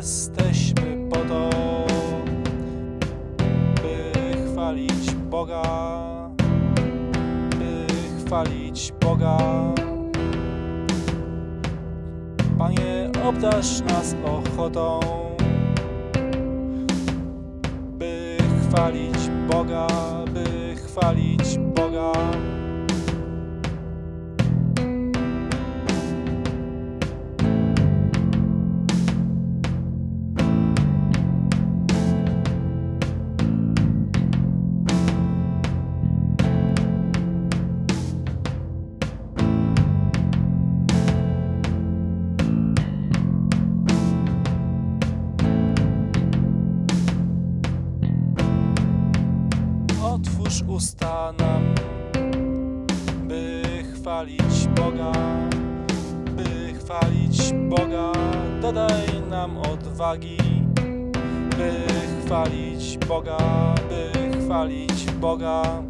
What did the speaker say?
jesteśmy po to, by chwalić Boga, by chwalić Boga. Panie, obdarz nas ochotą, by chwalić Boga, by chwalić Boga. Otwórz usta nam, by chwalić Boga, by chwalić Boga. Dodaj nam odwagi, by chwalić Boga, by chwalić Boga.